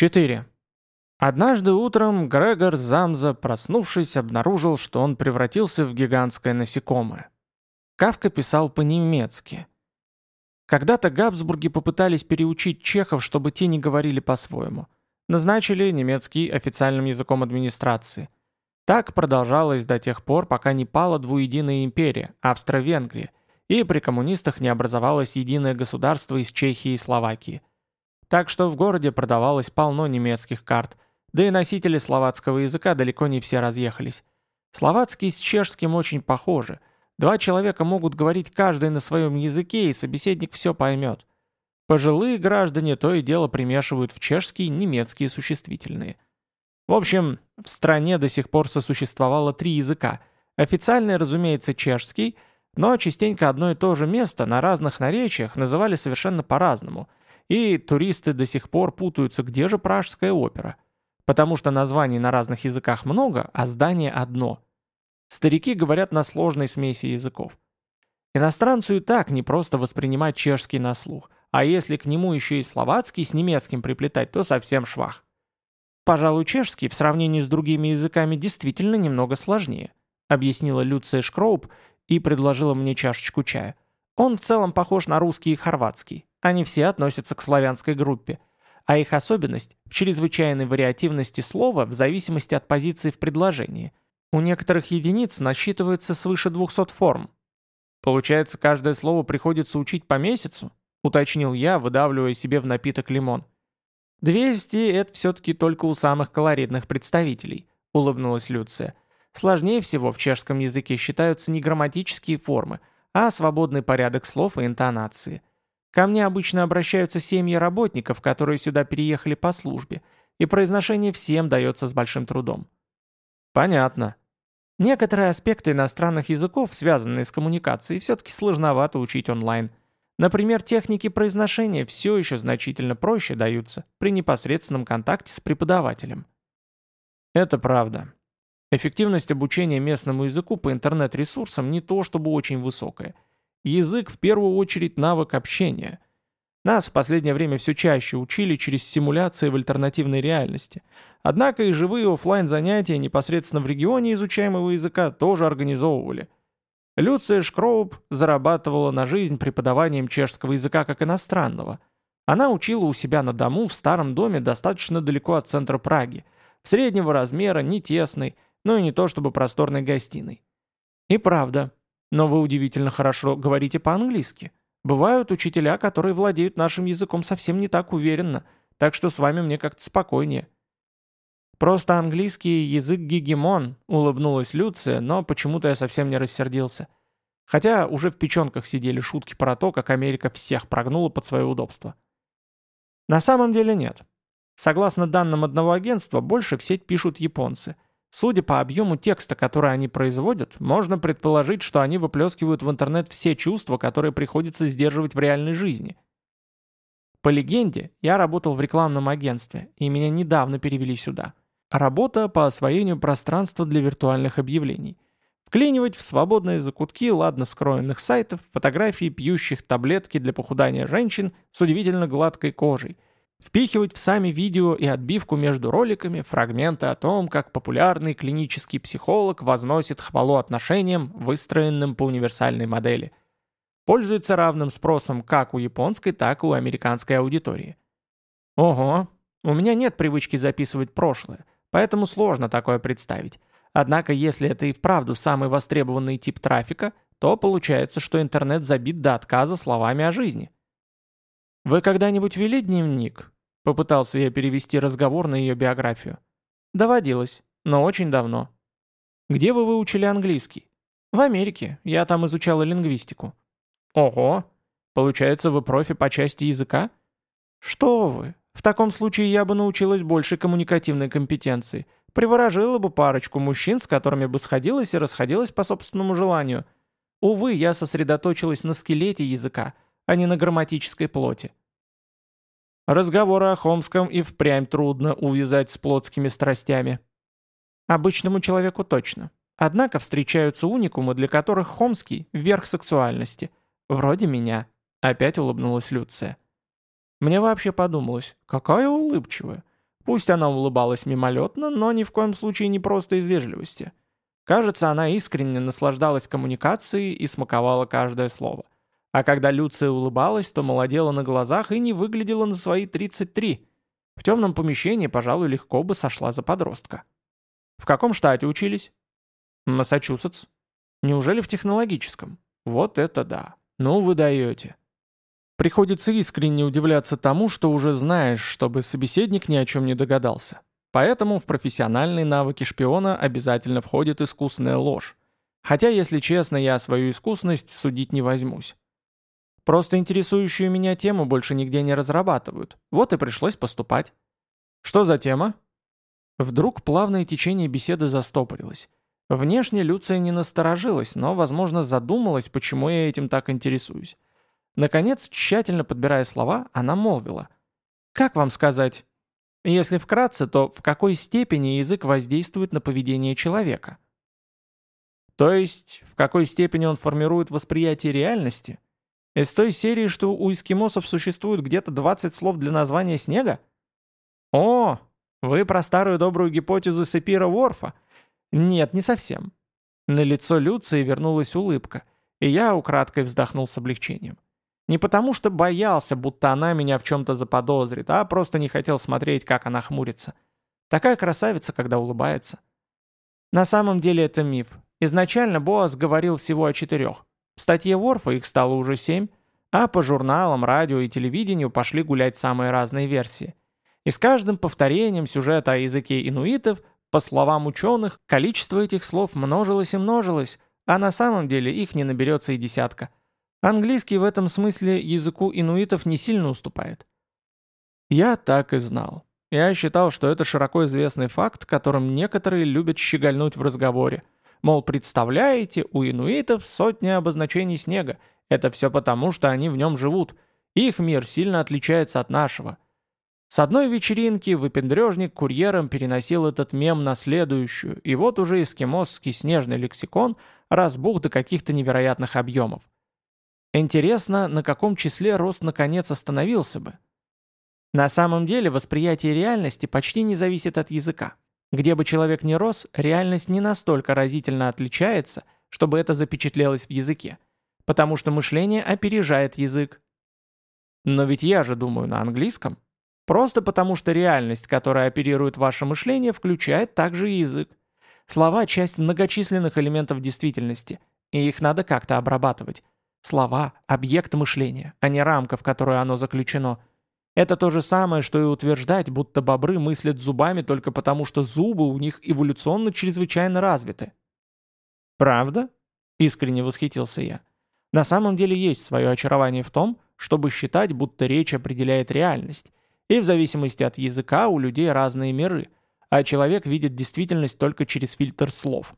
4. Однажды утром Грегор Замза, проснувшись, обнаружил, что он превратился в гигантское насекомое. Кавка писал по-немецки. Когда-то Габсбурги попытались переучить чехов, чтобы те не говорили по-своему. Назначили немецкий официальным языком администрации. Так продолжалось до тех пор, пока не пала двуединая империя, Австро-Венгрия, и при коммунистах не образовалось единое государство из Чехии и Словакии. Так что в городе продавалось полно немецких карт – да и носители словацкого языка далеко не все разъехались. Словацкий с чешским очень похожи. Два человека могут говорить каждый на своем языке, и собеседник все поймет. Пожилые граждане то и дело примешивают в чешский немецкие существительные. В общем, в стране до сих пор сосуществовало три языка. Официальный, разумеется, чешский, но частенько одно и то же место на разных наречиях называли совершенно по-разному. И туристы до сих пор путаются, где же пражская опера – потому что названий на разных языках много, а здание одно. Старики говорят на сложной смеси языков. Иностранцу и так не просто воспринимать чешский на слух, а если к нему еще и словацкий с немецким приплетать, то совсем швах. Пожалуй, чешский в сравнении с другими языками действительно немного сложнее, объяснила Люция Шкроуп и предложила мне чашечку чая. Он в целом похож на русский и хорватский. Они все относятся к славянской группе – а их особенность в чрезвычайной вариативности слова в зависимости от позиции в предложении. У некоторых единиц насчитывается свыше 200 форм. Получается, каждое слово приходится учить по месяцу? Уточнил я, выдавливая себе в напиток лимон. 200 — это все-таки только у самых колоритных представителей, улыбнулась Люция. Сложнее всего в чешском языке считаются не грамматические формы, а свободный порядок слов и интонации. Ко мне обычно обращаются семьи работников, которые сюда переехали по службе, и произношение всем дается с большим трудом. Понятно. Некоторые аспекты иностранных языков, связанные с коммуникацией, все-таки сложновато учить онлайн. Например, техники произношения все еще значительно проще даются при непосредственном контакте с преподавателем. Это правда. Эффективность обучения местному языку по интернет-ресурсам не то чтобы очень высокая – Язык в первую очередь навык общения. Нас в последнее время все чаще учили через симуляции в альтернативной реальности. Однако и живые офлайн занятия непосредственно в регионе изучаемого языка тоже организовывали. Люция Шкроуп зарабатывала на жизнь преподаванием чешского языка как иностранного. Она учила у себя на дому в старом доме достаточно далеко от центра Праги, среднего размера, не тесной, но и не то чтобы просторной гостиной. И правда, но вы удивительно хорошо говорите по-английски. Бывают учителя, которые владеют нашим языком совсем не так уверенно, так что с вами мне как-то спокойнее». «Просто английский язык гегемон», — улыбнулась Люция, но почему-то я совсем не рассердился. Хотя уже в печенках сидели шутки про то, как Америка всех прогнула под свое удобство. На самом деле нет. Согласно данным одного агентства, больше в сеть пишут японцы — Судя по объему текста, который они производят, можно предположить, что они выплескивают в интернет все чувства, которые приходится сдерживать в реальной жизни. По легенде, я работал в рекламном агентстве, и меня недавно перевели сюда. Работа по освоению пространства для виртуальных объявлений. Вклинивать в свободные закутки ладно скроенных сайтов фотографии пьющих таблетки для похудания женщин с удивительно гладкой кожей – Впихивать в сами видео и отбивку между роликами фрагменты о том, как популярный клинический психолог возносит хвалу отношениям, выстроенным по универсальной модели. Пользуется равным спросом как у японской, так и у американской аудитории. Ого, у меня нет привычки записывать прошлое, поэтому сложно такое представить. Однако, если это и вправду самый востребованный тип трафика, то получается, что интернет забит до отказа словами о жизни. «Вы когда-нибудь вели дневник?» Попытался я перевести разговор на ее биографию. «Доводилось, но очень давно». «Где вы выучили английский?» «В Америке. Я там изучала лингвистику». «Ого! Получается, вы профи по части языка?» «Что вы! В таком случае я бы научилась большей коммуникативной компетенции. Приворожила бы парочку мужчин, с которыми бы сходилась и расходилась по собственному желанию. Увы, я сосредоточилась на скелете языка, а не на грамматической плоти. Разговоры о Хомском и впрямь трудно увязать с плотскими страстями. Обычному человеку точно. Однако встречаются уникумы, для которых Хомский – верх сексуальности. Вроде меня. Опять улыбнулась Люция. Мне вообще подумалось, какая улыбчивая. Пусть она улыбалась мимолетно, но ни в коем случае не просто из вежливости. Кажется, она искренне наслаждалась коммуникацией и смаковала каждое слово. А когда Люция улыбалась, то молодела на глазах и не выглядела на свои 33. В темном помещении, пожалуй, легко бы сошла за подростка. В каком штате учились? Массачусетс. Неужели в технологическом? Вот это да. Ну вы даете. Приходится искренне удивляться тому, что уже знаешь, чтобы собеседник ни о чем не догадался. Поэтому в профессиональные навыки шпиона обязательно входит искусная ложь. Хотя, если честно, я свою искусность судить не возьмусь. Просто интересующую меня тему больше нигде не разрабатывают. Вот и пришлось поступать. Что за тема? Вдруг плавное течение беседы застопорилось. Внешне Люция не насторожилась, но, возможно, задумалась, почему я этим так интересуюсь. Наконец, тщательно подбирая слова, она молвила. «Как вам сказать? Если вкратце, то в какой степени язык воздействует на поведение человека?» То есть, в какой степени он формирует восприятие реальности? Из той серии, что у эскимосов существует где-то 20 слов для названия снега? О, вы про старую добрую гипотезу Сепира Ворфа? Нет, не совсем. На лицо Люции вернулась улыбка, и я украдкой вздохнул с облегчением. Не потому что боялся, будто она меня в чем-то заподозрит, а просто не хотел смотреть, как она хмурится. Такая красавица, когда улыбается. На самом деле это миф. Изначально Боас говорил всего о четырех. В статье Ворфа их стало уже семь, а по журналам, радио и телевидению пошли гулять самые разные версии. И с каждым повторением сюжета о языке инуитов, по словам ученых, количество этих слов множилось и множилось, а на самом деле их не наберется и десятка. Английский в этом смысле языку инуитов не сильно уступает. Я так и знал. Я считал, что это широко известный факт, которым некоторые любят щегольнуть в разговоре – Мол, представляете, у инуитов сотни обозначений снега. Это все потому, что они в нем живут. Их мир сильно отличается от нашего. С одной вечеринки выпендрежник курьером переносил этот мем на следующую, и вот уже эскимосский снежный лексикон разбух до каких-то невероятных объемов. Интересно, на каком числе рост наконец остановился бы? На самом деле восприятие реальности почти не зависит от языка. Где бы человек ни рос, реальность не настолько разительно отличается, чтобы это запечатлелось в языке. Потому что мышление опережает язык. Но ведь я же думаю на английском. Просто потому что реальность, которая оперирует ваше мышление, включает также и язык. Слова – часть многочисленных элементов действительности, и их надо как-то обрабатывать. Слова – объект мышления, а не рамка, в которую оно заключено – это то же самое, что и утверждать, будто бобры мыслят зубами только потому, что зубы у них эволюционно чрезвычайно развиты. «Правда?» – искренне восхитился я. «На самом деле есть свое очарование в том, чтобы считать, будто речь определяет реальность, и в зависимости от языка у людей разные миры, а человек видит действительность только через фильтр слов.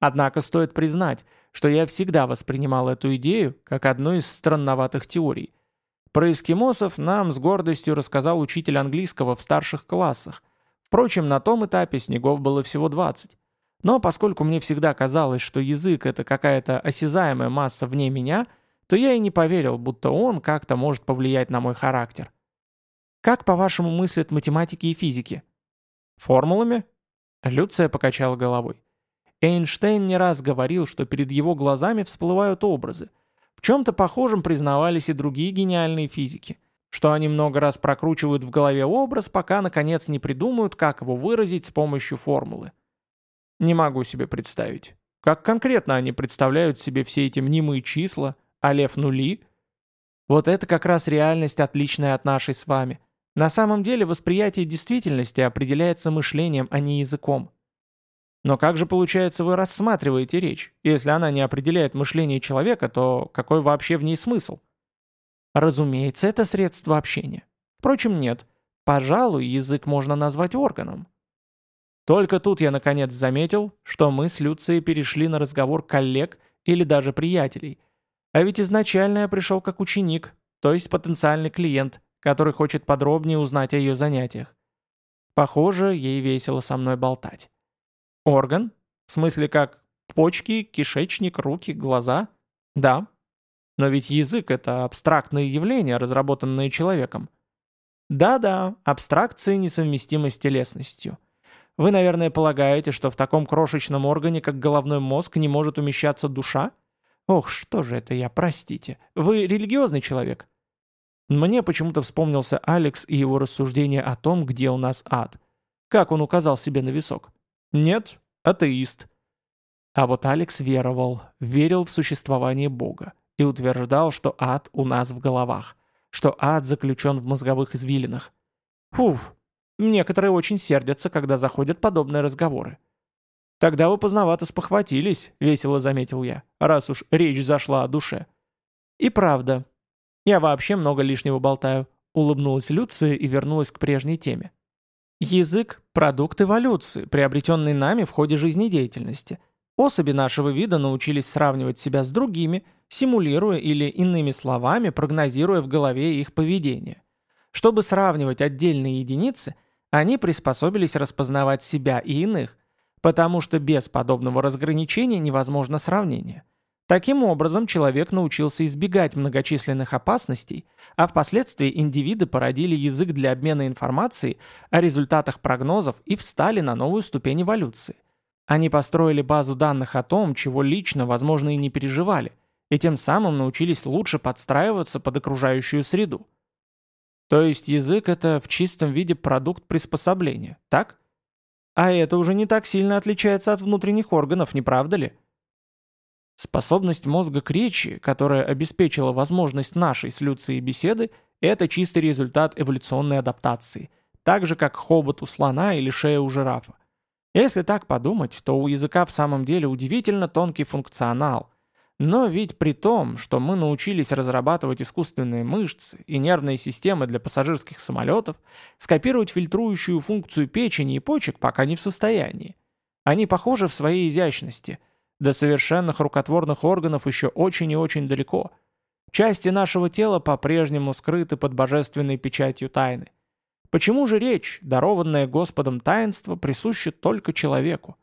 Однако стоит признать, что я всегда воспринимал эту идею как одну из странноватых теорий – про эскимосов нам с гордостью рассказал учитель английского в старших классах. Впрочем, на том этапе снегов было всего 20. Но поскольку мне всегда казалось, что язык — это какая-то осязаемая масса вне меня, то я и не поверил, будто он как-то может повлиять на мой характер. Как, по-вашему, мыслят математики и физики? Формулами? Люция покачала головой. Эйнштейн не раз говорил, что перед его глазами всплывают образы — в чем-то похожем признавались и другие гениальные физики, что они много раз прокручивают в голове образ, пока наконец не придумают, как его выразить с помощью формулы. Не могу себе представить. Как конкретно они представляют себе все эти мнимые числа, а нули? Вот это как раз реальность, отличная от нашей с вами. На самом деле восприятие действительности определяется мышлением, а не языком. Но как же, получается, вы рассматриваете речь? Если она не определяет мышление человека, то какой вообще в ней смысл? Разумеется, это средство общения. Впрочем, нет. Пожалуй, язык можно назвать органом. Только тут я наконец заметил, что мы с Люцией перешли на разговор коллег или даже приятелей. А ведь изначально я пришел как ученик, то есть потенциальный клиент, который хочет подробнее узнать о ее занятиях. Похоже, ей весело со мной болтать. Орган? В смысле как почки, кишечник, руки, глаза? Да. Но ведь язык — это абстрактное явление, разработанное человеком. Да-да, абстракции несовместимы с телесностью. Вы, наверное, полагаете, что в таком крошечном органе, как головной мозг, не может умещаться душа? Ох, что же это я, простите. Вы религиозный человек? Мне почему-то вспомнился Алекс и его рассуждение о том, где у нас ад. Как он указал себе на висок? Нет, атеист. А вот Алекс веровал, верил в существование Бога и утверждал, что ад у нас в головах, что ад заключен в мозговых извилинах. Фуф, некоторые очень сердятся, когда заходят подобные разговоры. «Тогда вы поздновато спохватились», — весело заметил я, раз уж речь зашла о душе. «И правда, я вообще много лишнего болтаю», — улыбнулась Люция и вернулась к прежней теме. Язык – продукт эволюции, приобретенный нами в ходе жизнедеятельности. Особи нашего вида научились сравнивать себя с другими, симулируя или иными словами прогнозируя в голове их поведение. Чтобы сравнивать отдельные единицы, они приспособились распознавать себя и иных, потому что без подобного разграничения невозможно сравнение. Таким образом, человек научился избегать многочисленных опасностей, а впоследствии индивиды породили язык для обмена информацией о результатах прогнозов и встали на новую ступень эволюции. Они построили базу данных о том, чего лично, возможно, и не переживали, и тем самым научились лучше подстраиваться под окружающую среду. То есть язык — это в чистом виде продукт приспособления, так? А это уже не так сильно отличается от внутренних органов, не правда ли? Способность мозга к речи, которая обеспечила возможность нашей с Люцией беседы, это чистый результат эволюционной адаптации, так же как хобот у слона или шея у жирафа. Если так подумать, то у языка в самом деле удивительно тонкий функционал. Но ведь при том, что мы научились разрабатывать искусственные мышцы и нервные системы для пассажирских самолетов, скопировать фильтрующую функцию печени и почек пока не в состоянии. Они похожи в своей изящности – до совершенных рукотворных органов еще очень и очень далеко. Части нашего тела по-прежнему скрыты под божественной печатью тайны. Почему же речь, дарованная Господом таинство, присуща только человеку?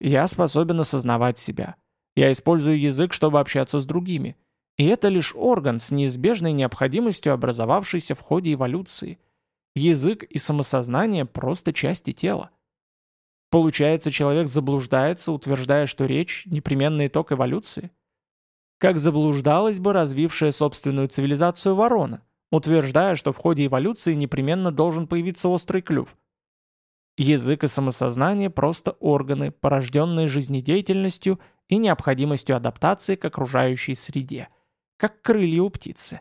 Я способен осознавать себя. Я использую язык, чтобы общаться с другими. И это лишь орган с неизбежной необходимостью, образовавшийся в ходе эволюции. Язык и самосознание – просто части тела. Получается, человек заблуждается, утверждая, что речь – непременный итог эволюции? Как заблуждалась бы развившая собственную цивилизацию ворона, утверждая, что в ходе эволюции непременно должен появиться острый клюв. Язык и самосознание – просто органы, порожденные жизнедеятельностью и необходимостью адаптации к окружающей среде, как крылья у птицы.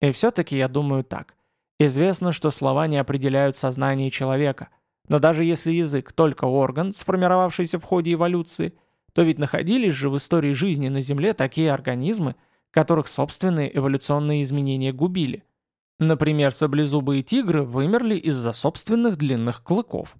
И все-таки я думаю так. Известно, что слова не определяют сознание человека – но даже если язык только орган, сформировавшийся в ходе эволюции, то ведь находились же в истории жизни на Земле такие организмы, которых собственные эволюционные изменения губили. Например, саблезубые тигры вымерли из-за собственных длинных клыков.